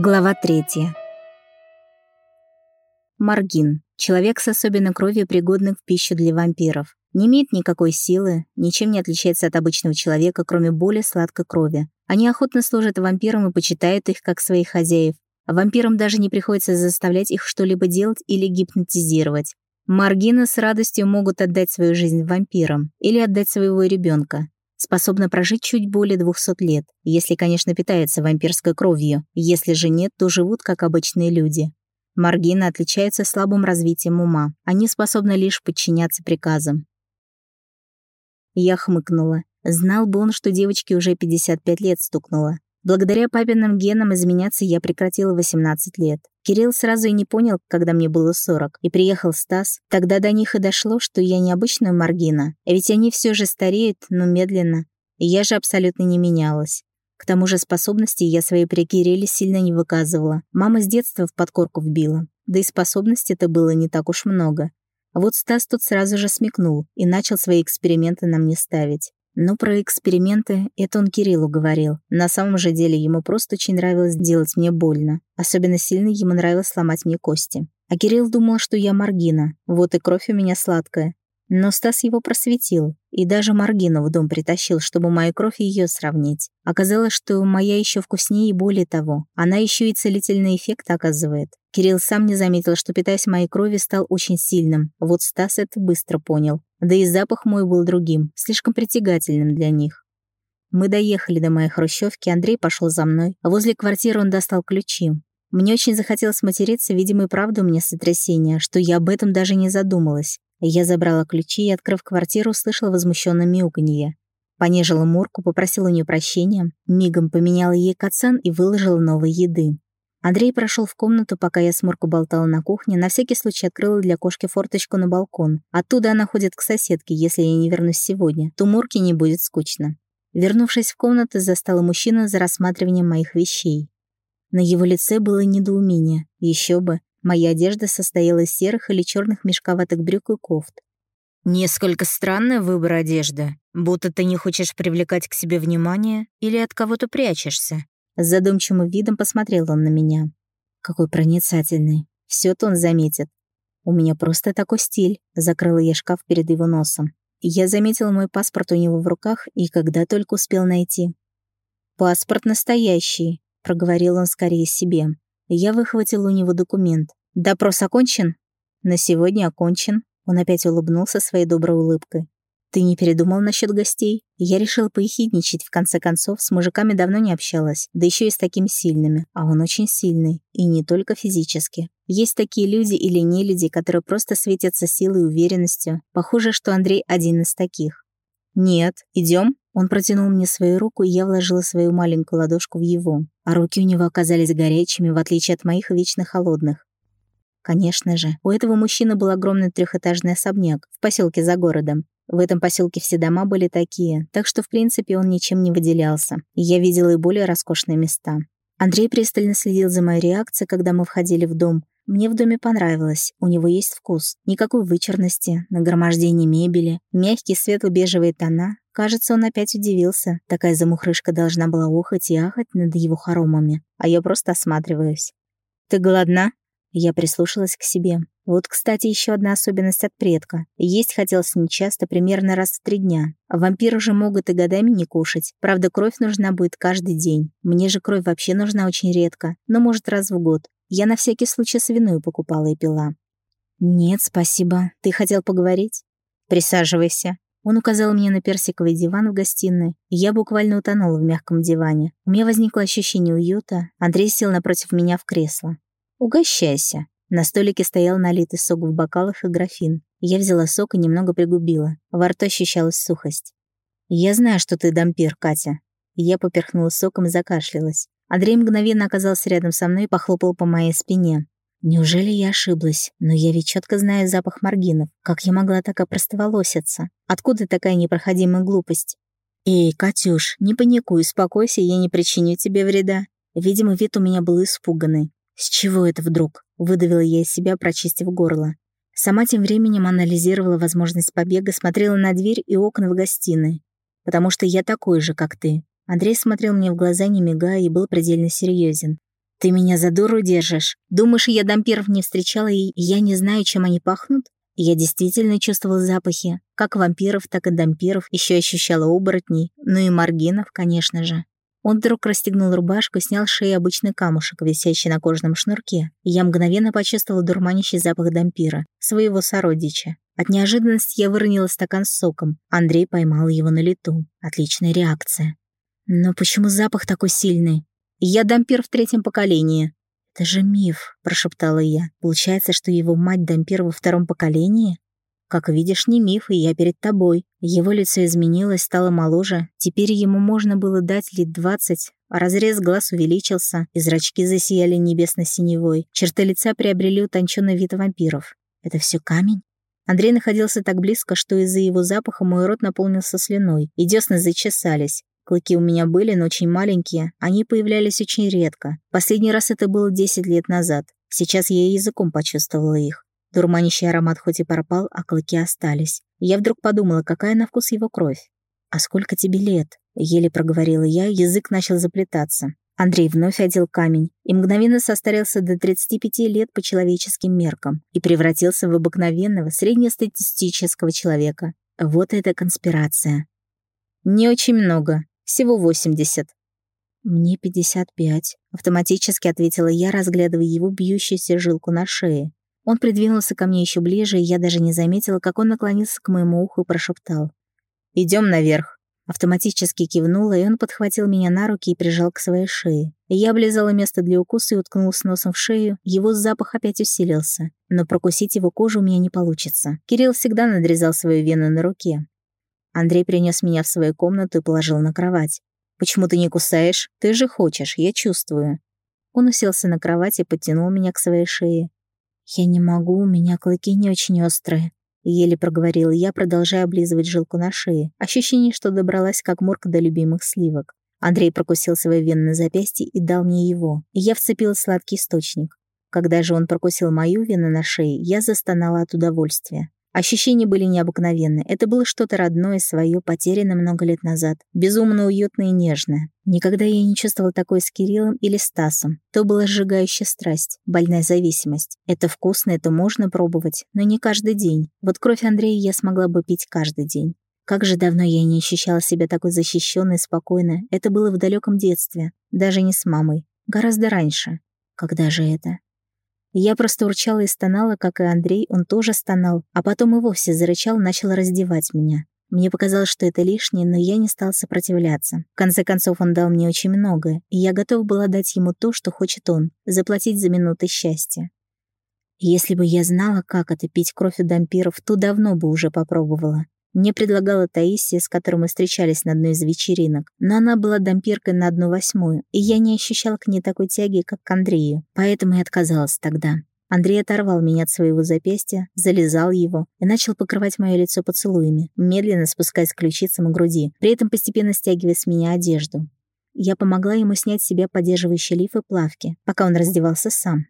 Глава третья. Маргин. Человек с особенной кровью, пригодный в пищу для вампиров. Не имеет никакой силы, ничем не отличается от обычного человека, кроме более сладкой крови. Они охотно служат вампирам и почитают их как своих хозяев. Вампирам даже не приходится заставлять их что-либо делать или гипнотизировать. Маргины с радостью могут отдать свою жизнь вампирам или отдать своего ребенка способна прожить чуть более 200 лет, если, конечно, питается вампирской кровью. Если же нет, то живут как обычные люди. Маргины отличаются слабым развитием ума. Они способны лишь подчиняться приказам. Я хмыкнула. Знал бы он, что девочке уже 55 лет стукнуло. Благодаря папиным генам изменяться я прекратила 18 лет. Кирилл сразу и не понял, когда мне было 40, и приехал Стас. Тогда до них и дошло, что я не обычная Маргина, ведь они все же стареют, но медленно. И я же абсолютно не менялась. К тому же способности я свои при Кирилле сильно не выказывала. Мама с детства в подкорку вбила. Да и способностей-то было не так уж много. А вот Стас тут сразу же смекнул и начал свои эксперименты на мне ставить. Но про эксперименты это он Кириллу говорил. На самом же деле ему просто очень нравилось делать мне больно. Особенно сильно ему нравилось сломать мне кости. А Кирилл думал, что я Маргина. Вот и кровь у меня сладкая. Но Стас его просветил, и даже Маргину в дом притащил, чтобы мою кровь ее сравнить. Оказалось, что моя еще вкуснее и более того. Она еще и целительный эффект оказывает. Кирилл сам не заметил, что, питаясь моей крови, стал очень сильным. Вот Стас это быстро понял. Да и запах мой был другим, слишком притягательным для них. Мы доехали до моей хрущевки, Андрей пошел за мной, а возле квартиры он достал ключи. Мне очень захотелось материться, видимо, и правда у меня сотрясение, что я об этом даже не задумалась. Я забрала ключи и, открыв квартиру, услышала возмущенное мяуканье. Понежила Мурку, попросила у нее прощения, мигом поменяла ей кацан и выложила новой еды. Андрей прошел в комнату, пока я с Мурку болтала на кухне, на всякий случай открыла для кошки форточку на балкон. Оттуда она ходит к соседке, если я не вернусь сегодня, то Мурке не будет скучно. Вернувшись в комнату, застала мужчину за рассматриванием моих вещей. На его лице было недоумение. Еще бы, Моя одежда состояла из серых или черных мешковатых брюк и кофт. «Несколько странный выбор одежды. Будто ты не хочешь привлекать к себе внимание или от кого-то прячешься». С задумчивым видом посмотрел он на меня. Какой проницательный. все то он заметит. У меня просто такой стиль. Закрыла я шкаф перед его носом. Я заметила мой паспорт у него в руках и когда только успел найти. «Паспорт настоящий», — проговорил он скорее себе. Я выхватил у него документ. «Допрос окончен?» «На сегодня окончен». Он опять улыбнулся своей доброй улыбкой. «Ты не передумал насчет гостей?» Я решил поехидничать, в конце концов, с мужиками давно не общалась, да еще и с такими сильными, а он очень сильный, и не только физически. Есть такие люди или не люди, которые просто светятся силой и уверенностью. Похоже, что Андрей один из таких. «Нет, идем. Он протянул мне свою руку, и я вложила свою маленькую ладошку в его. А руки у него оказались горячими, в отличие от моих вечно холодных. Конечно же, у этого мужчины был огромный трехэтажный особняк в поселке за городом. В этом поселке все дома были такие, так что, в принципе, он ничем не выделялся. Я видела и более роскошные места. Андрей пристально следил за моей реакцией, когда мы входили в дом. Мне в доме понравилось, у него есть вкус. Никакой вычурности, нагромождение мебели, мягкие светло-бежевые тона, Кажется, он опять удивился. Такая замухрышка должна была ухать и ахать над его хоромами. А я просто осматриваюсь. «Ты голодна?» Я прислушалась к себе. Вот, кстати, еще одна особенность от предка. Есть хотелось нечасто, примерно раз в три дня. Вампиры же могут и годами не кушать. Правда, кровь нужна будет каждый день. Мне же кровь вообще нужна очень редко. Но, может, раз в год. Я на всякий случай свиную покупала и пила. «Нет, спасибо. Ты хотел поговорить?» «Присаживайся». Он указал мне на персиковый диван в гостиной, и я буквально утонула в мягком диване. У меня возникло ощущение уюта. Андрей сел напротив меня в кресло. «Угощайся». На столике стоял налитый сок в бокалах и графин. Я взяла сок и немного пригубила. Во рту ощущалась сухость. «Я знаю, что ты дампир, Катя». Я поперхнула соком и закашлялась. Андрей мгновенно оказался рядом со мной и похлопал по моей спине. Неужели я ошиблась? Но я ведь четко знаю запах маргинов. Как я могла так опростоволоситься? Откуда такая непроходимая глупость? Эй, Катюш, не паникуй, успокойся, я не причиню тебе вреда. Видимо, вид у меня был испуганный. С чего это вдруг? Выдавила я из себя, прочистив горло. Сама тем временем анализировала возможность побега, смотрела на дверь и окна в гостиной. Потому что я такой же, как ты. Андрей смотрел мне в глаза, не мигая, и был предельно серьезен. «Ты меня за дуру держишь? Думаешь, я дампиров не встречала, и я не знаю, чем они пахнут?» Я действительно чувствовала запахи, как вампиров, так и дампиров, еще ощущала оборотней, ну и маргинов, конечно же. Он вдруг расстегнул рубашку, снял с шеи обычный камушек, висящий на кожаном шнурке, и я мгновенно почувствовала дурманящий запах дампира, своего сородича. От неожиданности я выронила стакан с соком. Андрей поймал его на лету. Отличная реакция. Но почему запах такой сильный? Я дампир в третьем поколении. Это же миф, прошептала я. Получается, что его мать дампир во втором поколении? Как видишь, не миф, и я перед тобой. Его лицо изменилось, стало моложе. Теперь ему можно было дать лет двадцать, разрез глаз увеличился, и зрачки засияли небесно-синевой. Черты лица приобрели утонченный вид вампиров. Это все камень? Андрей находился так близко, что из-за его запаха мой рот наполнился слюной, и десны зачесались. Клыки у меня были, но очень маленькие, они появлялись очень редко. Последний раз это было 10 лет назад. Сейчас я языком почувствовала их. Дурманящий аромат хоть и пропал, а клыки остались. Я вдруг подумала, какая на вкус его кровь. «А сколько тебе лет?» — еле проговорила я, язык начал заплетаться. Андрей вновь одел камень и мгновенно состарился до 35 лет по человеческим меркам и превратился в обыкновенного среднестатистического человека. Вот это конспирация. «Не очень много», всего 80. Мне 55. Автоматически ответила я, разглядывая его бьющуюся жилку на шее. Он придвинулся ко мне еще ближе, и я даже не заметила, как он наклонился к моему уху и прошептал. «Идем наверх». Автоматически кивнула, и он подхватил меня на руки и прижал к своей шее. Я облизала место для укуса и уткнулась носом в шею, его запах опять усилился. Но прокусить его кожу у меня не получится. Кирилл всегда надрезал свою вену на руке. Андрей принес меня в свою комнату и положил на кровать. «Почему ты не кусаешь? Ты же хочешь, я чувствую». Он уселся на кровать и подтянул меня к своей шее. «Я не могу, у меня клыки не очень острые», — еле проговорила я, продолжая облизывать жилку на шее. Ощущение, что добралась как морка до любимых сливок. Андрей прокусил свой вен на запястье и дал мне его, я вцепила сладкий источник. Когда же он прокусил мою вену на шее, я застонала от удовольствия. Ощущения были необыкновенны. Это было что-то родное, свое, потерянное много лет назад. Безумно уютное и нежное. Никогда я не чувствовала такой с Кириллом или Стасом. То была сжигающая страсть, больная зависимость. Это вкусно, это можно пробовать, но не каждый день. Вот кровь Андрея я смогла бы пить каждый день. Как же давно я не ощущала себя такой защищенной и спокойной. Это было в далеком детстве. Даже не с мамой. Гораздо раньше. Когда же это? Я просто урчала и стонала, как и Андрей, он тоже стонал, а потом и вовсе зарычал, начал раздевать меня. Мне показалось, что это лишнее, но я не стал сопротивляться. В конце концов, он дал мне очень многое, и я готов была дать ему то, что хочет он, заплатить за минуты счастья. Если бы я знала, как это пить кровь у дампиров, то давно бы уже попробовала. Мне предлагала Таисия, с которой мы встречались на одной из вечеринок, но она была дампиркой на одну восьмую, и я не ощущала к ней такой тяги, как к Андрею, поэтому и отказалась тогда. Андрей оторвал меня от своего запястья, залезал его и начал покрывать мое лицо поцелуями, медленно спускаясь к ключицам и груди, при этом постепенно стягивая с меня одежду. Я помогла ему снять с себя поддерживающие лифы плавки, пока он раздевался сам.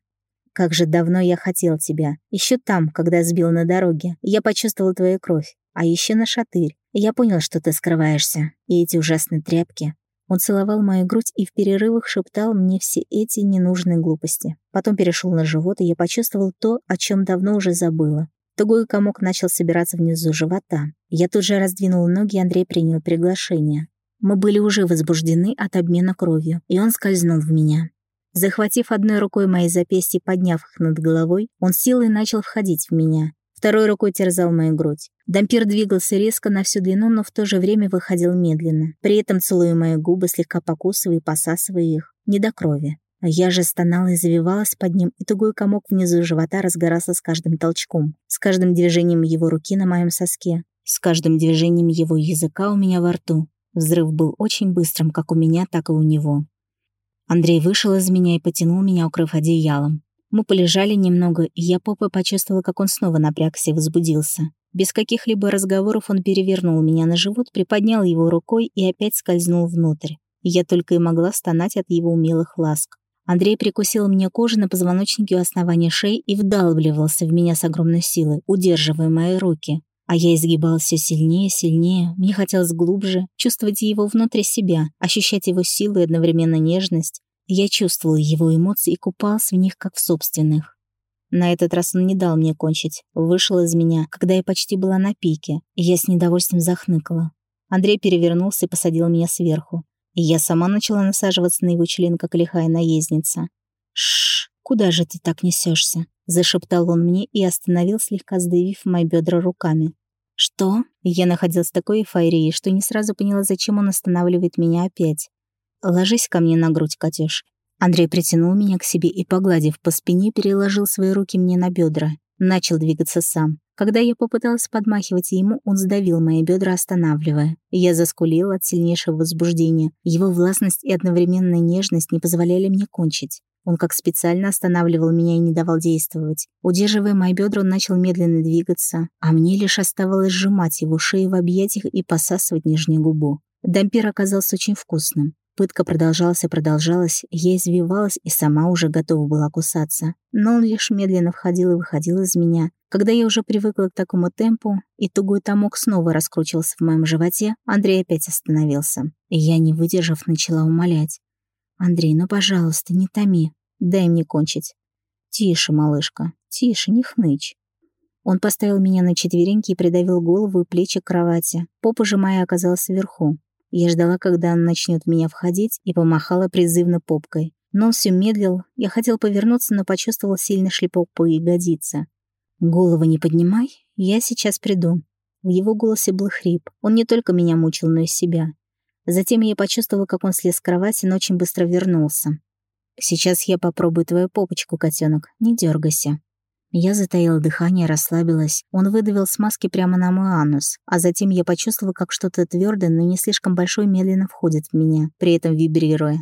«Как же давно я хотел тебя. Еще там, когда сбил на дороге, я почувствовал твою кровь а еще на шатырь. Я понял, что ты скрываешься. И эти ужасные тряпки. Он целовал мою грудь и в перерывах шептал мне все эти ненужные глупости. Потом перешел на живот, и я почувствовал то, о чем давно уже забыла. Тугой комок начал собираться внизу живота. Я тут же раздвинул ноги, и Андрей принял приглашение. Мы были уже возбуждены от обмена кровью, и он скользнул в меня. Захватив одной рукой мои запястья и подняв их над головой, он силой начал входить в меня. Второй рукой терзал мою грудь. Дампир двигался резко на всю длину, но в то же время выходил медленно, при этом целуя мои губы, слегка покусывая и посасывая их, не до крови. А я же стонала и завивалась под ним, и тугой комок внизу живота разгорался с каждым толчком, с каждым движением его руки на моем соске, с каждым движением его языка у меня во рту. Взрыв был очень быстрым, как у меня, так и у него. Андрей вышел из меня и потянул меня, укрыв одеялом. Мы полежали немного, и я попой почувствовала, как он снова напрягся и возбудился. Без каких-либо разговоров он перевернул меня на живот, приподнял его рукой и опять скользнул внутрь. Я только и могла стонать от его умелых ласк. Андрей прикусил мне кожу на позвоночнике у основания шеи и вдалбливался в меня с огромной силой, удерживая мои руки. А я изгибалась все сильнее сильнее. Мне хотелось глубже чувствовать его внутри себя, ощущать его силу и одновременно нежность, Я чувствовал его эмоции и купался в них, как в собственных. На этот раз он не дал мне кончить. Вышел из меня, когда я почти была на пике, и я с недовольствием захныкала. Андрей перевернулся и посадил меня сверху. И я сама начала насаживаться на его член, как лихая наездница. Шш, куда же ты так несешься? Зашептал он мне и остановил, слегка сдавив мои бедра руками. «Что?» Я находилась в такой эйфории, что не сразу поняла, зачем он останавливает меня опять. «Ложись ко мне на грудь, Катюш». Андрей притянул меня к себе и, погладив по спине, переложил свои руки мне на бедра. Начал двигаться сам. Когда я попыталась подмахивать ему, он сдавил мои бедра, останавливая. Я заскулила от сильнейшего возбуждения. Его властность и одновременная нежность не позволяли мне кончить. Он как специально останавливал меня и не давал действовать. Удерживая мои бедра, он начал медленно двигаться, а мне лишь оставалось сжимать его шею в объятиях и посасывать нижнюю губу. Дампир оказался очень вкусным. Пытка продолжалась и продолжалась, я извивалась и сама уже готова была кусаться. Но он лишь медленно входил и выходил из меня. Когда я уже привыкла к такому темпу, и тугой комок снова раскручивался в моем животе, Андрей опять остановился. И я, не выдержав, начала умолять. «Андрей, ну, пожалуйста, не томи. Дай мне кончить». «Тише, малышка, тише, не хнычь». Он поставил меня на четвереньки и придавил голову и плечи к кровати. Попа же моя оказалась вверху. Я ждала, когда он начнет в меня входить, и помахала призывно попкой. Но он все медлил. Я хотел повернуться, но почувствовал сильный шлепок по ягодице. «Голову не поднимай, я сейчас приду». В его голосе был хрип. Он не только меня мучил, но и себя. Затем я почувствовала, как он слез с кровати, но очень быстро вернулся. «Сейчас я попробую твою попочку, котенок. Не дергайся. Я затаила дыхание, расслабилась. Он выдавил смазки прямо на мой анус, а затем я почувствовала, как что-то твердое, но не слишком большое медленно входит в меня, при этом вибрируя.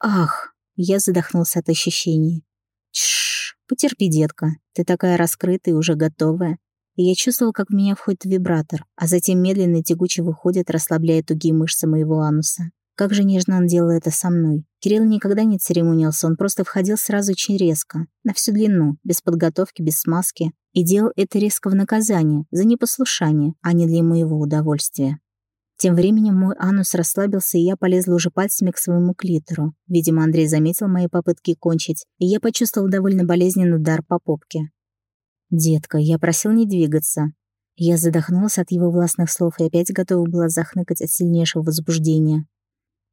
«Ах!» Я задохнулся от ощущений. «Тш, потерпи, детка. Ты такая раскрытая уже готовая». И я чувствовал, как в меня входит вибратор, а затем медленно и тягуче выходит, расслабляя тугие мышцы моего ануса. Как же нежно он делал это со мной. Кирилл никогда не церемонился, он просто входил сразу очень резко, на всю длину, без подготовки, без смазки, и делал это резко в наказание, за непослушание, а не для моего удовольствия. Тем временем мой анус расслабился, и я полезла уже пальцами к своему клитору. Видимо, Андрей заметил мои попытки кончить, и я почувствовал довольно болезненный удар по попке. «Детка, я просил не двигаться». Я задохнулась от его властных слов и опять готова была захныкать от сильнейшего возбуждения.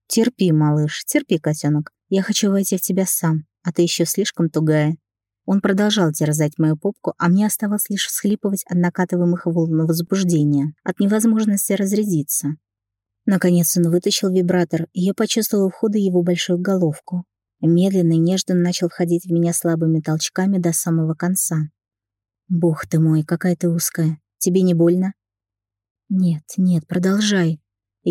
«Терпи, малыш, терпи, котенок. Я хочу войти в тебя сам, а ты еще слишком тугая». Он продолжал терзать мою попку, а мне оставалось лишь всхлипывать от накатываемых волн возбуждения, от невозможности разрядиться. Наконец он вытащил вибратор, и я почувствовала входа его большую головку. Медленно и нежно начал входить в меня слабыми толчками до самого конца. «Бог ты мой, какая ты узкая. Тебе не больно?» «Нет, нет, продолжай»,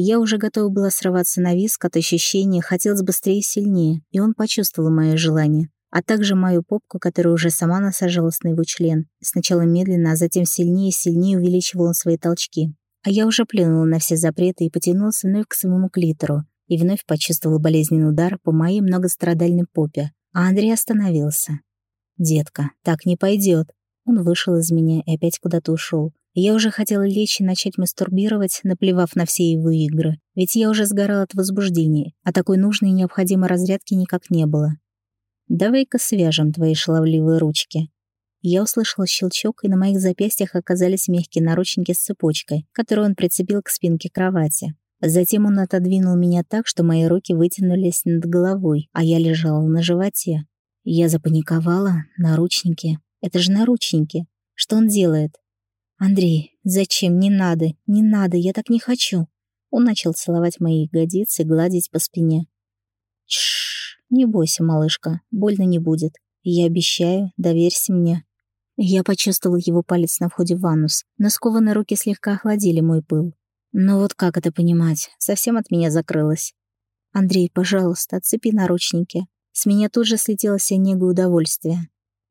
я уже готова была срываться на виск от ощущения, хотелось быстрее и сильнее, и он почувствовал мое желание, а также мою попку, которая уже сама насаживалась на его член. Сначала медленно, а затем сильнее и сильнее увеличивал он свои толчки. А я уже плюнула на все запреты и потянулся вновь к своему клитору, и вновь почувствовала болезненный удар по моей многострадальной попе, а Андрей остановился. «Детка, так не пойдет. Он вышел из меня и опять куда-то ушел. Я уже хотела лечь и начать мастурбировать, наплевав на все его игры, ведь я уже сгорала от возбуждения, а такой нужной и необходимой разрядки никак не было. «Давай-ка свяжем твои шаловливые ручки». Я услышала щелчок, и на моих запястьях оказались мягкие наручники с цепочкой, которую он прицепил к спинке кровати. Затем он отодвинул меня так, что мои руки вытянулись над головой, а я лежала на животе. Я запаниковала. Наручники. Это же наручники. Что он делает? «Андрей, зачем? Не надо, не надо, я так не хочу». Он начал целовать мои ягодицы, гладить по спине. Тш, не бойся, малышка, больно не будет. Я обещаю, доверься мне. Я почувствовал его палец на входе в анус, но скованные руки слегка охладили мой пыл. Но вот как это понимать? Совсем от меня закрылось. «Андрей, пожалуйста, отцепи наручники». С меня тут же слетело все нега удовольствие.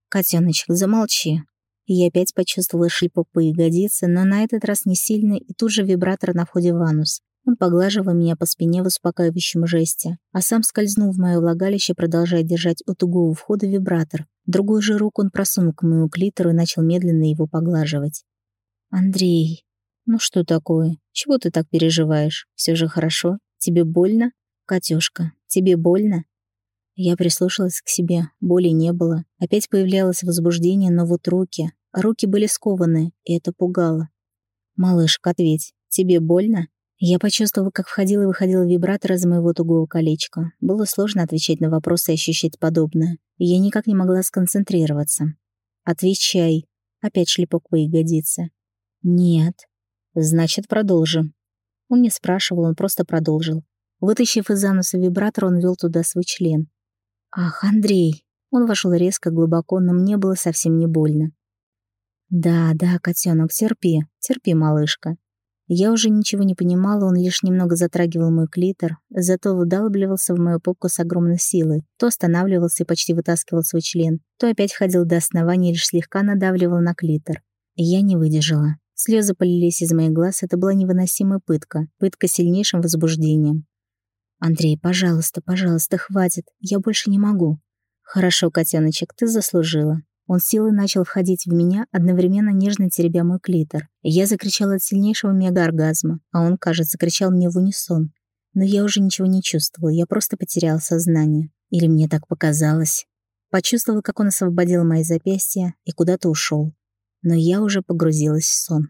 «Котеночек, замолчи. Я опять почувствовала шлепок по ягодице, но на этот раз не сильный, и тут же вибратор на входе в анус. Он поглаживал меня по спине в успокаивающем жесте, а сам скользнул в мое влагалище, продолжая держать у тугого входа вибратор. Другую же руку он просунул к моему клитору и начал медленно его поглаживать. «Андрей, ну что такое? Чего ты так переживаешь? Все же хорошо? Тебе больно? Катюшка, тебе больно?» Я прислушалась к себе, боли не было. Опять появлялось возбуждение, но вот руки. Руки были скованы, и это пугало. «Малышка, ответь, тебе больно?» Я почувствовала, как входил и выходил вибратор из моего тугого колечка. Было сложно отвечать на вопросы и ощущать подобное. Я никак не могла сконцентрироваться. «Отвечай!» Опять шлепок по ягодице. «Нет». «Значит, продолжим». Он не спрашивал, он просто продолжил. Вытащив из ануса вибратор, он вел туда свой член. «Ах, Андрей!» Он вошел резко, глубоко, но мне было совсем не больно. «Да, да, котенок, терпи, терпи, малышка». Я уже ничего не понимала, он лишь немного затрагивал мой клитор, зато выдалбливался в мою попку с огромной силой, то останавливался и почти вытаскивал свой член, то опять ходил до основания и лишь слегка надавливал на клитор. я не выдержала. Слезы полились из моих глаз, это была невыносимая пытка, пытка сильнейшим возбуждением. «Андрей, пожалуйста, пожалуйста, хватит, я больше не могу». «Хорошо, котеночек, ты заслужила». Он силой начал входить в меня, одновременно нежно теребя мой клитор. Я закричала от сильнейшего мегаоргазма, а он, кажется, кричал мне в унисон. Но я уже ничего не чувствовала, я просто потеряла сознание. Или мне так показалось. Почувствовала, как он освободил мои запястья и куда-то ушел. Но я уже погрузилась в сон.